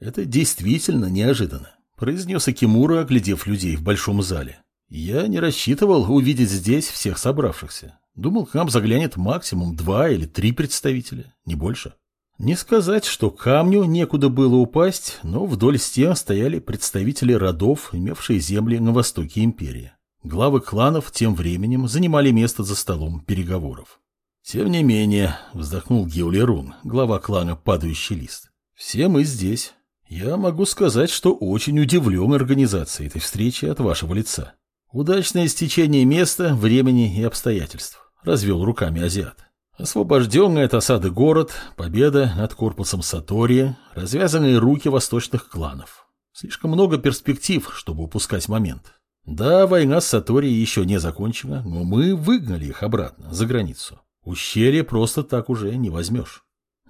Это действительно неожиданно, произнес Акимура, оглядев людей в большом зале. Я не рассчитывал увидеть здесь всех собравшихся. Думал, к нам заглянет максимум два или три представителя, не больше. Не сказать, что камню некуда было упасть, но вдоль стен стояли представители родов, имевшие земли на востоке империи. Главы кланов тем временем занимали место за столом переговоров. «Тем не менее», — вздохнул Геолерун, глава клана «Падающий лист», — «все мы здесь. Я могу сказать, что очень удивлен организацией этой встречи от вашего лица. Удачное стечение места, времени и обстоятельств», — развел руками азиат. Освобожденный от осады город, победа над корпусом Сатори, развязанные руки восточных кланов. Слишком много перспектив, чтобы упускать момент. Да, война с Сатори еще не закончена, но мы выгнали их обратно, за границу. Ущелье просто так уже не возьмешь.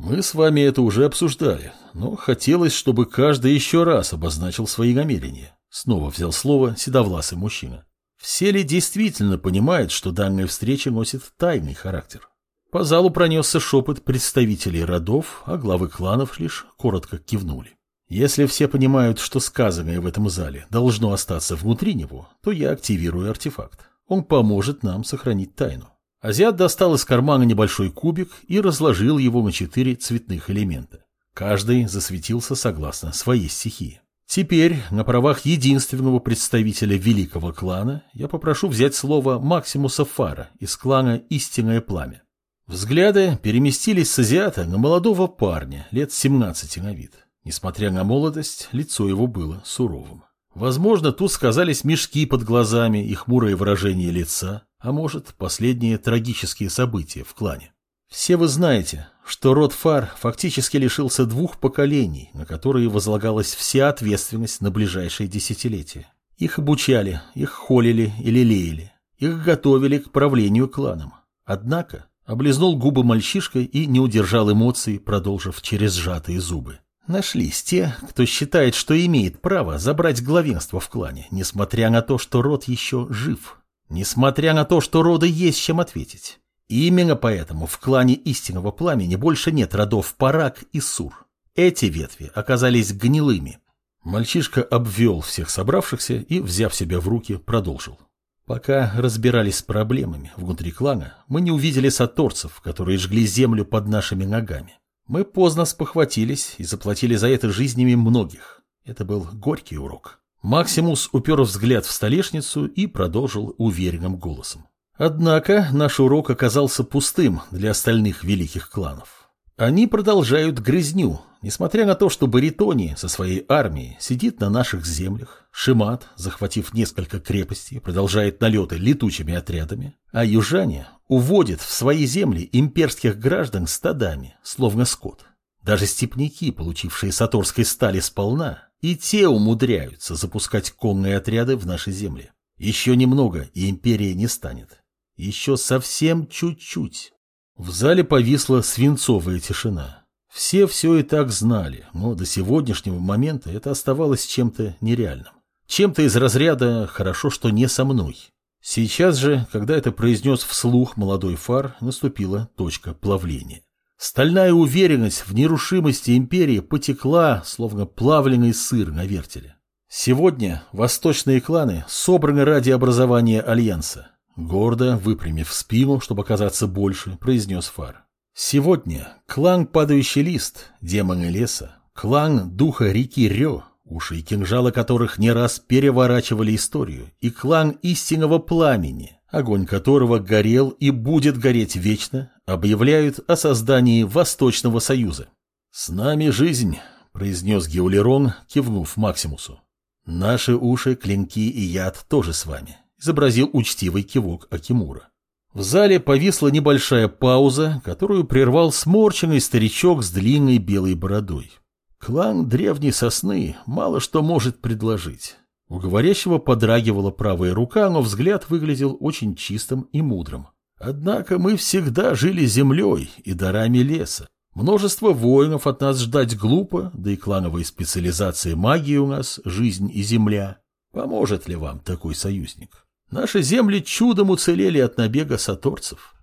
Мы с вами это уже обсуждали, но хотелось, чтобы каждый еще раз обозначил свои намерения. Снова взял слово седовласый мужчина. Все ли действительно понимают, что данная встреча носит тайный характер? По залу пронесся шепот представителей родов, а главы кланов лишь коротко кивнули. Если все понимают, что сказанное в этом зале должно остаться внутри него, то я активирую артефакт. Он поможет нам сохранить тайну. Азиат достал из кармана небольшой кубик и разложил его на четыре цветных элемента. Каждый засветился согласно своей стихии. Теперь, на правах единственного представителя великого клана, я попрошу взять слово Максимуса Фара из клана «Истинное пламя». Взгляды переместились с азиата на молодого парня, лет 17 на вид. Несмотря на молодость, лицо его было суровым. Возможно, тут сказались мешки под глазами и хмурое выражение лица, а может, последние трагические события в клане. Все вы знаете, что род Фар фактически лишился двух поколений, на которые возлагалась вся ответственность на ближайшие десятилетия. Их обучали, их холили и лелеяли, их готовили к правлению кланом. Однако Облизнул губы мальчишкой и не удержал эмоций, продолжив через сжатые зубы. Нашлись те, кто считает, что имеет право забрать главенство в клане, несмотря на то, что род еще жив. Несмотря на то, что рода есть чем ответить. И именно поэтому в клане истинного пламени больше нет родов Парак и Сур. Эти ветви оказались гнилыми. Мальчишка обвел всех собравшихся и, взяв себя в руки, продолжил. Пока разбирались с проблемами внутри клана, мы не увидели саторцев, которые жгли землю под нашими ногами. Мы поздно спохватились и заплатили за это жизнями многих. Это был горький урок. Максимус упер взгляд в столешницу и продолжил уверенным голосом. Однако наш урок оказался пустым для остальных великих кланов. Они продолжают грызню, несмотря на то, что Баритони со своей армией сидит на наших землях, Шимат, захватив несколько крепостей, продолжает налеты летучими отрядами, а южане уводят в свои земли имперских граждан стадами, словно скот. Даже степняки, получившие саторской стали сполна, и те умудряются запускать конные отряды в наши земли. Еще немного, и империя не станет. Еще совсем чуть-чуть. В зале повисла свинцовая тишина. Все все и так знали, но до сегодняшнего момента это оставалось чем-то нереальным. Чем-то из разряда «хорошо, что не со мной». Сейчас же, когда это произнес вслух молодой фар, наступила точка плавления. Стальная уверенность в нерушимости империи потекла, словно плавленый сыр на вертеле. Сегодня восточные кланы собраны ради образования альянса. Гордо, выпрямив спину, чтобы оказаться больше, произнес Фар. Сегодня клан Падающий Лист, демоны леса, клан Духа реки Рё, уши и кинжалы которых не раз переворачивали историю, и клан Истинного Пламени, огонь которого горел и будет гореть вечно, объявляют о создании Восточного Союза. «С нами жизнь», — произнес Геулерон, кивнув Максимусу. «Наши уши, клинки и яд тоже с вами изобразил учтивый кивок Акимура. В зале повисла небольшая пауза, которую прервал сморченный старичок с длинной белой бородой. Клан древней сосны мало что может предложить. У говорящего подрагивала правая рука, но взгляд выглядел очень чистым и мудрым. Однако мы всегда жили землей и дарами леса. Множество воинов от нас ждать глупо, да и клановые специализации магии у нас – жизнь и земля. Поможет ли вам такой союзник? Наши земли чудом уцелели от набега саторцев.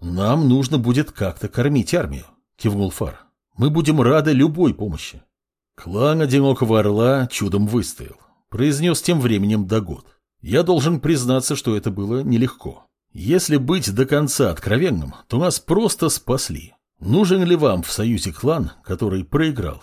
Нам нужно будет как-то кормить армию, кивнул Фар. Мы будем рады любой помощи. Клан Одинокого Орла чудом выстоял. Произнес тем временем Дагод. Я должен признаться, что это было нелегко. Если быть до конца откровенным, то нас просто спасли. Нужен ли вам в союзе клан, который проиграл?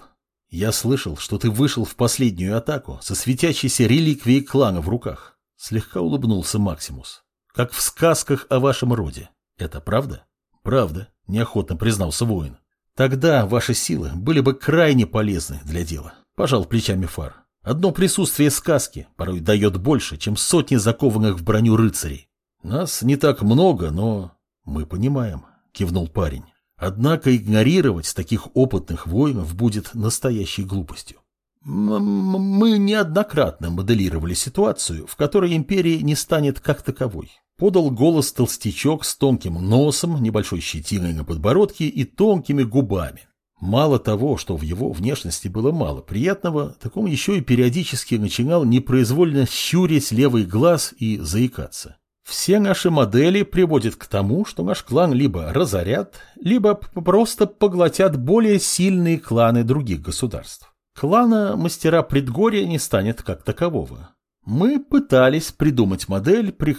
Я слышал, что ты вышел в последнюю атаку со светящейся реликвией клана в руках. Слегка улыбнулся Максимус. Как в сказках о вашем роде. Это правда? Правда, неохотно признался воин. Тогда ваши силы были бы крайне полезны для дела. Пожал плечами Фар. Одно присутствие сказки порой дает больше, чем сотни закованных в броню рыцарей. Нас не так много, но мы понимаем, кивнул парень. Однако игнорировать таких опытных воинов будет настоящей глупостью. Мы неоднократно моделировали ситуацию, в которой империя не станет как таковой. Подал голос толстячок с тонким носом, небольшой щетиной на подбородке и тонкими губами. Мало того, что в его внешности было мало приятного, так он еще и периодически начинал непроизвольно щурить левый глаз и заикаться. Все наши модели приводят к тому, что наш клан либо разорят, либо просто поглотят более сильные кланы других государств. Клана мастера предгорья не станет как такового. Мы пытались придумать модель, при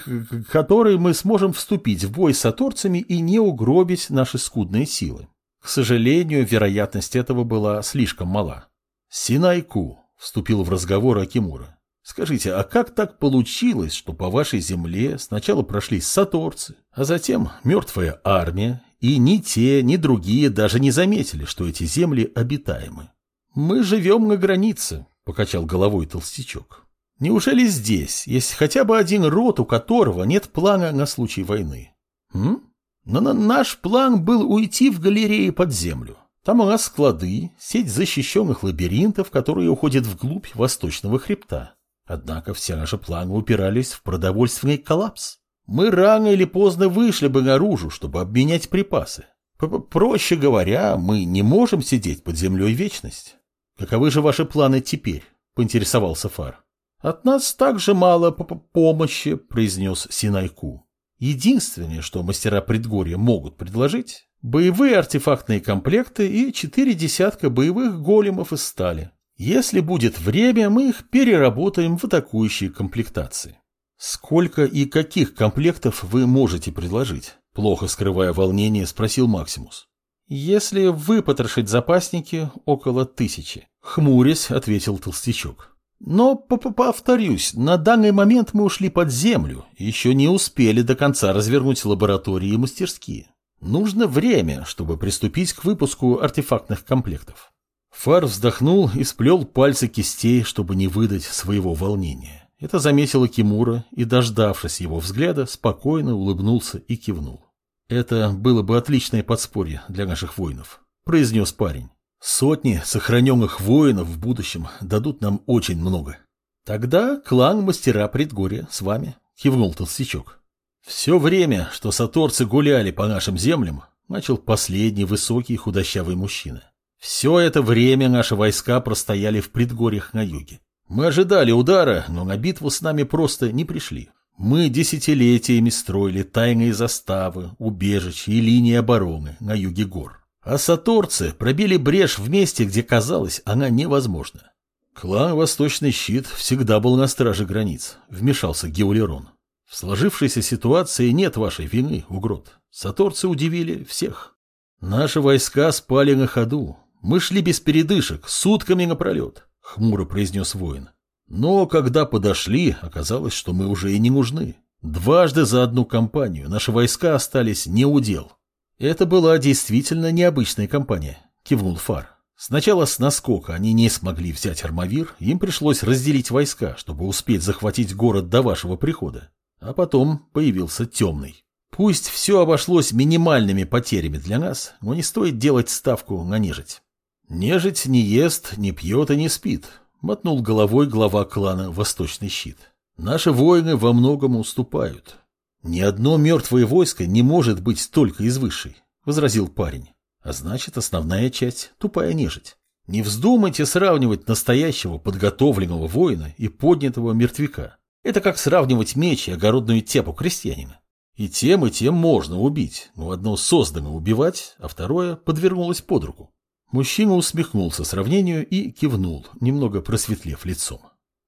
которой мы сможем вступить в бой с аторцами и не угробить наши скудные силы. К сожалению, вероятность этого была слишком мала. Синайку вступил в разговор Акимура. Скажите, а как так получилось, что по вашей земле сначала прошли саторцы, а затем мертвая армия, и ни те, ни другие даже не заметили, что эти земли обитаемы? Мы живем на границе, покачал головой толстячок. Неужели здесь есть хотя бы один род, у которого нет плана на случай войны? М? Но на наш план был уйти в галереи под землю. Там у нас склады, сеть защищенных лабиринтов, которые уходят вглубь восточного хребта. Однако все наши планы упирались в продовольственный коллапс. Мы рано или поздно вышли бы наружу, чтобы обменять припасы. П -п Проще говоря, мы не можем сидеть под землей вечность. Каковы же ваши планы теперь? Поинтересовался Фар. От нас также мало п -п помощи, произнес Синайку. Единственное, что мастера предгорья могут предложить, боевые артефактные комплекты и четыре десятка боевых големов из стали. Если будет время, мы их переработаем в атакующие комплектации. Сколько и каких комплектов вы можете предложить? Плохо скрывая волнение, спросил Максимус. Если выпотрошить запасники, около тысячи. Хмурясь, ответил толстячок. Но, повторюсь, на данный момент мы ушли под землю еще не успели до конца развернуть лаборатории и мастерские. Нужно время, чтобы приступить к выпуску артефактных комплектов. Фар вздохнул и сплел пальцы кистей, чтобы не выдать своего волнения. Это заметила Кимура и, дождавшись его взгляда, спокойно улыбнулся и кивнул. «Это было бы отличное подспорье для наших воинов», — произнес парень. Сотни сохраненных воинов в будущем дадут нам очень много. Тогда клан мастера предгорья с вами, кивнул толстячок. Все время, что саторцы гуляли по нашим землям, начал последний высокий худощавый мужчина. Все это время наши войска простояли в предгорьях на юге. Мы ожидали удара, но на битву с нами просто не пришли. Мы десятилетиями строили тайные заставы, убежища и линии обороны на юге гор. А саторцы пробили брешь в месте, где казалось, она невозможна. Клан Восточный Щит всегда был на страже границ, вмешался Геулерон. В сложившейся ситуации нет вашей вины, Угрот. Саторцы удивили всех. Наши войска спали на ходу. Мы шли без передышек, сутками напролет, хмуро произнес воин. Но когда подошли, оказалось, что мы уже и не нужны. Дважды за одну кампанию наши войска остались не у дел. Это была действительно необычная компания, кивнул Фар. Сначала с наскока они не смогли взять Армавир, им пришлось разделить войска, чтобы успеть захватить город до вашего прихода. А потом появился Темный. Пусть все обошлось минимальными потерями для нас, но не стоит делать ставку на нежить. Нежить не ест, не пьет и не спит, мотнул головой глава клана Восточный Щит. Наши воины во многом уступают. «Ни одно мертвое войско не может быть только из высшей», — возразил парень. «А значит, основная часть — тупая нежить. Не вздумайте сравнивать настоящего подготовленного воина и поднятого мертвяка. Это как сравнивать меч и огородную тепу крестьянина. И тем, и тем можно убить, но одно создано убивать, а второе подвернулось под руку. Мужчина усмехнулся сравнению и кивнул, немного просветлев лицом.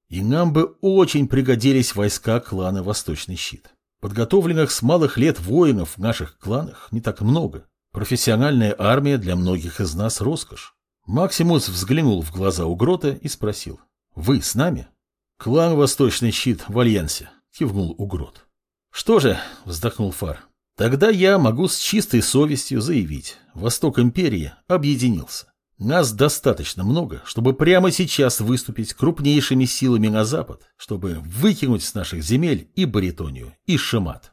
И нам бы очень пригодились войска клана Восточный Щит. Подготовленных с малых лет воинов в наших кланах не так много. Профессиональная армия для многих из нас роскошь. Максимус взглянул в глаза у Грота и спросил. «Вы с нами?» «Клан Восточный Щит в Альянсе», — кивнул Угрот. «Что же», — вздохнул Фар, — «тогда я могу с чистой совестью заявить, Восток Империи объединился. Нас достаточно много, чтобы прямо сейчас выступить крупнейшими силами на Запад, чтобы выкинуть с наших земель и Баритонию, и Шимат.